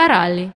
Carali